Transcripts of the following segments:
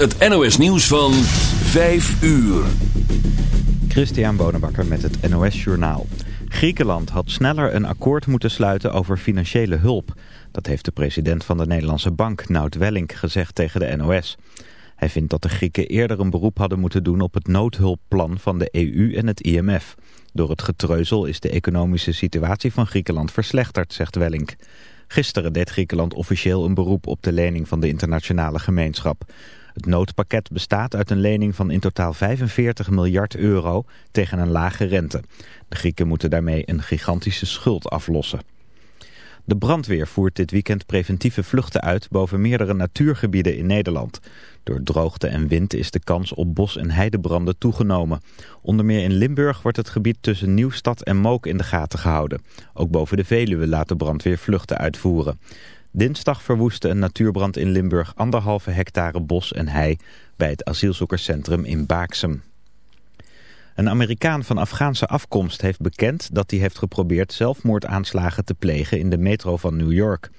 het NOS nieuws van 5 uur. Christian Bonenbakker met het NOS Journaal. Griekenland had sneller een akkoord moeten sluiten over financiële hulp. Dat heeft de president van de Nederlandse Bank, Nout Welling, gezegd tegen de NOS. Hij vindt dat de Grieken eerder een beroep hadden moeten doen op het noodhulpplan van de EU en het IMF. Door het getreuzel is de economische situatie van Griekenland verslechterd, zegt Welling. Gisteren deed Griekenland officieel een beroep op de lening van de internationale gemeenschap. Het noodpakket bestaat uit een lening van in totaal 45 miljard euro tegen een lage rente. De Grieken moeten daarmee een gigantische schuld aflossen. De brandweer voert dit weekend preventieve vluchten uit boven meerdere natuurgebieden in Nederland. Door droogte en wind is de kans op bos- en heidebranden toegenomen. Onder meer in Limburg wordt het gebied tussen Nieuwstad en Mook in de gaten gehouden. Ook boven de Veluwe laat de brandweer vluchten uitvoeren. Dinsdag verwoestte een natuurbrand in Limburg anderhalve hectare bos en hei bij het asielzoekerscentrum in Baaksem. Een Amerikaan van Afghaanse afkomst heeft bekend dat hij heeft geprobeerd zelfmoordaanslagen te plegen in de metro van New York.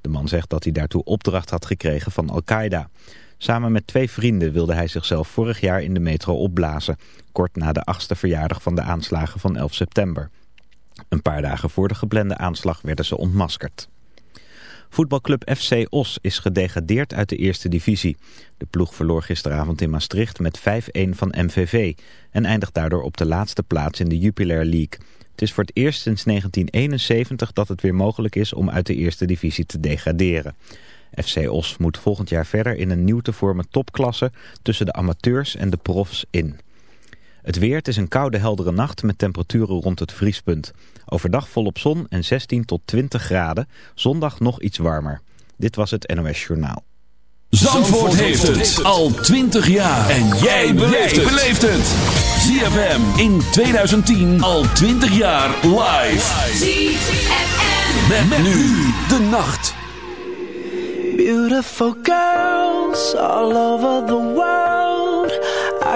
De man zegt dat hij daartoe opdracht had gekregen van Al-Qaeda. Samen met twee vrienden wilde hij zichzelf vorig jaar in de metro opblazen, kort na de achtste verjaardag van de aanslagen van 11 september. Een paar dagen voor de geplande aanslag werden ze ontmaskerd. Voetbalclub FC Os is gedegradeerd uit de eerste divisie. De ploeg verloor gisteravond in Maastricht met 5-1 van MVV en eindigt daardoor op de laatste plaats in de Jupiler League. Het is voor het eerst sinds 1971 dat het weer mogelijk is om uit de eerste divisie te degraderen. FC Os moet volgend jaar verder in een nieuw te vormen topklasse tussen de amateurs en de profs in. Het weer, het is een koude heldere nacht met temperaturen rond het vriespunt. Overdag volop zon en 16 tot 20 graden. Zondag nog iets warmer. Dit was het NOS Journaal. Zandvoort, heeft het al 20 jaar. En jij beleeft het. ZFM in 2010 al 20 jaar live. ZFM. Met, nu de nacht. Beautiful girls all over the world.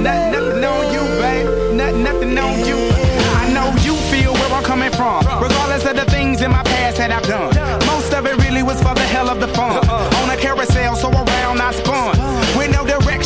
Not, not, not, nothing on you, babe. Not, nothing on you. I know you feel where I'm coming from. Regardless of the things in my past that I've done. Most of it really was for the hell of the fun. On a carousel, so around I spun.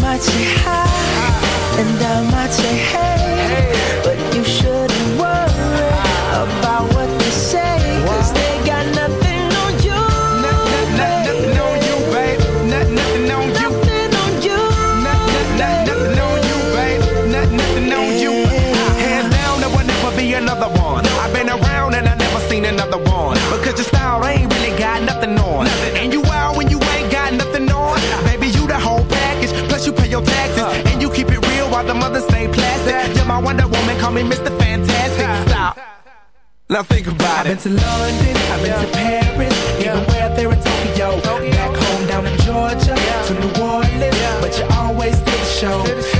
might say hi, and I might say hey, me Mr. Fantastic. Stop. Now think about it. I've been to London, I've been to Paris, even where there in Tokyo. Back home down in Georgia, to New Orleans, but you always did the show.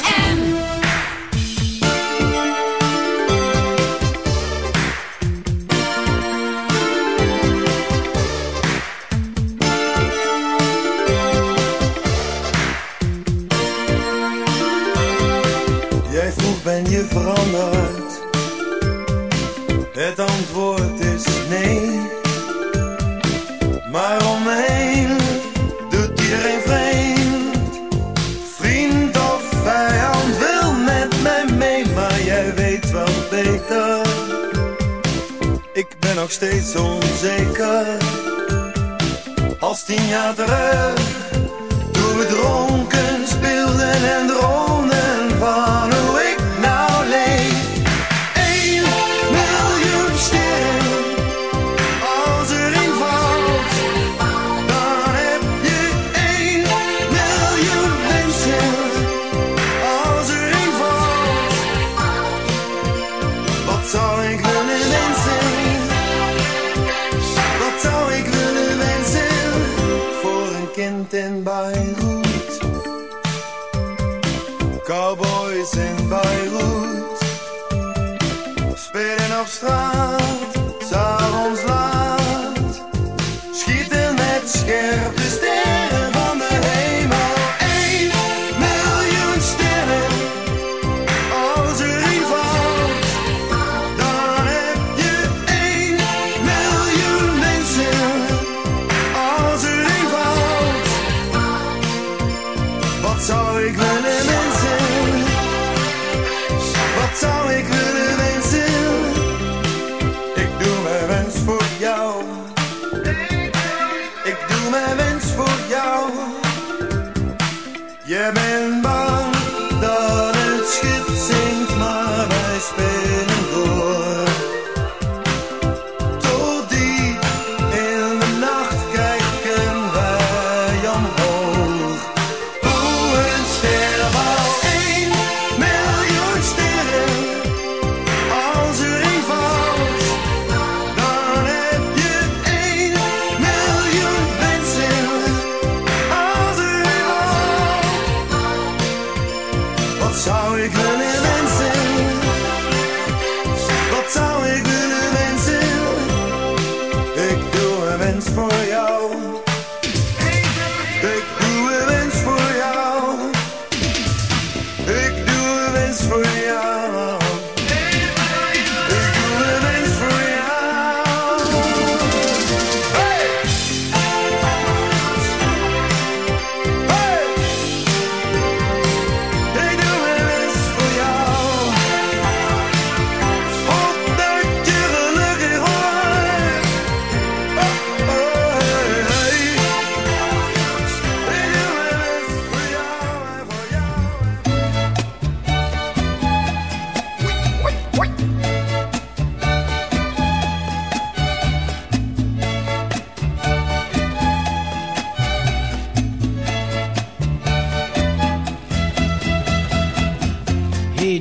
ben je veranderd? Het antwoord is nee. Maar om me heen doet iedereen vreemd. Vriend of vijand wil met mij mee, maar jij weet wel beter. Ik ben nog steeds onzeker. Als tien jaar terug, toen we dronken speelden en dronen van op straat.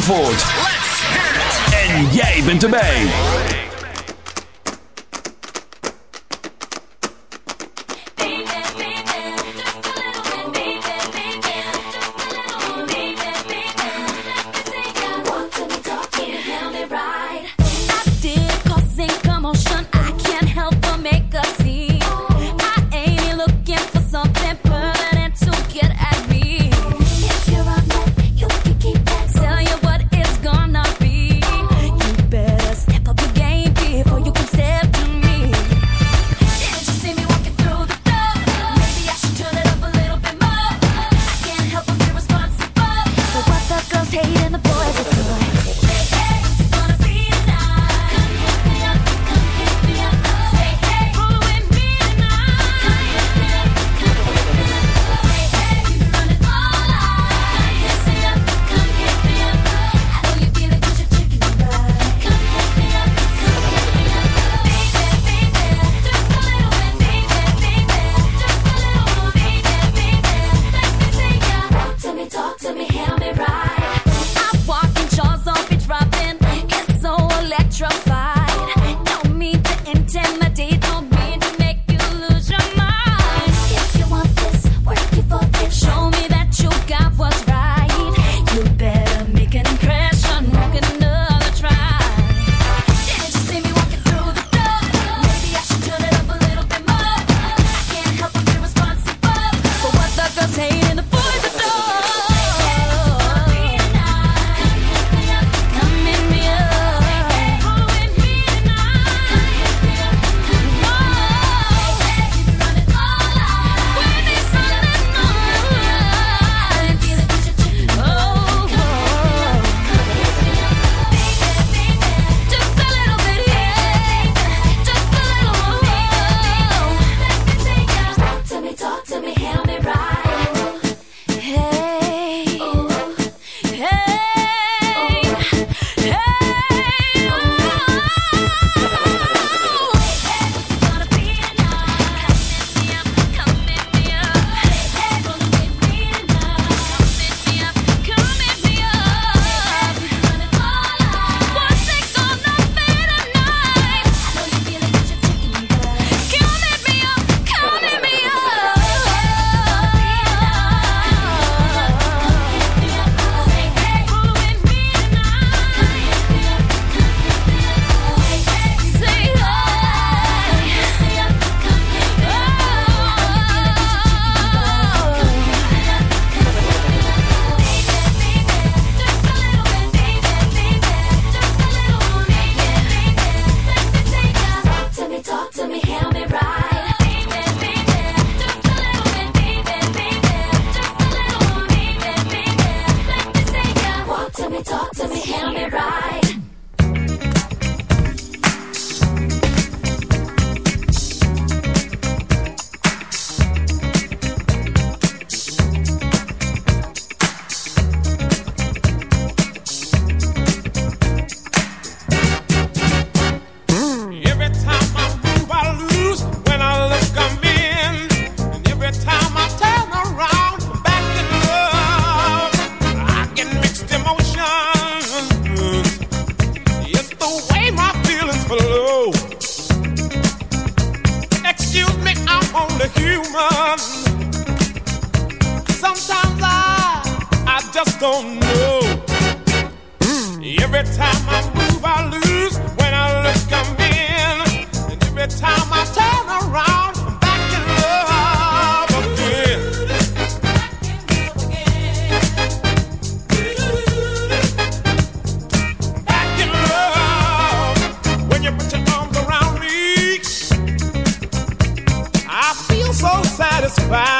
Zandvoort. don't know. Every time I move, I lose. When I look, I'm in. And every time I turn around, I'm back in love again. back in love again. Back in love. When you put your arms around me, I feel so satisfied.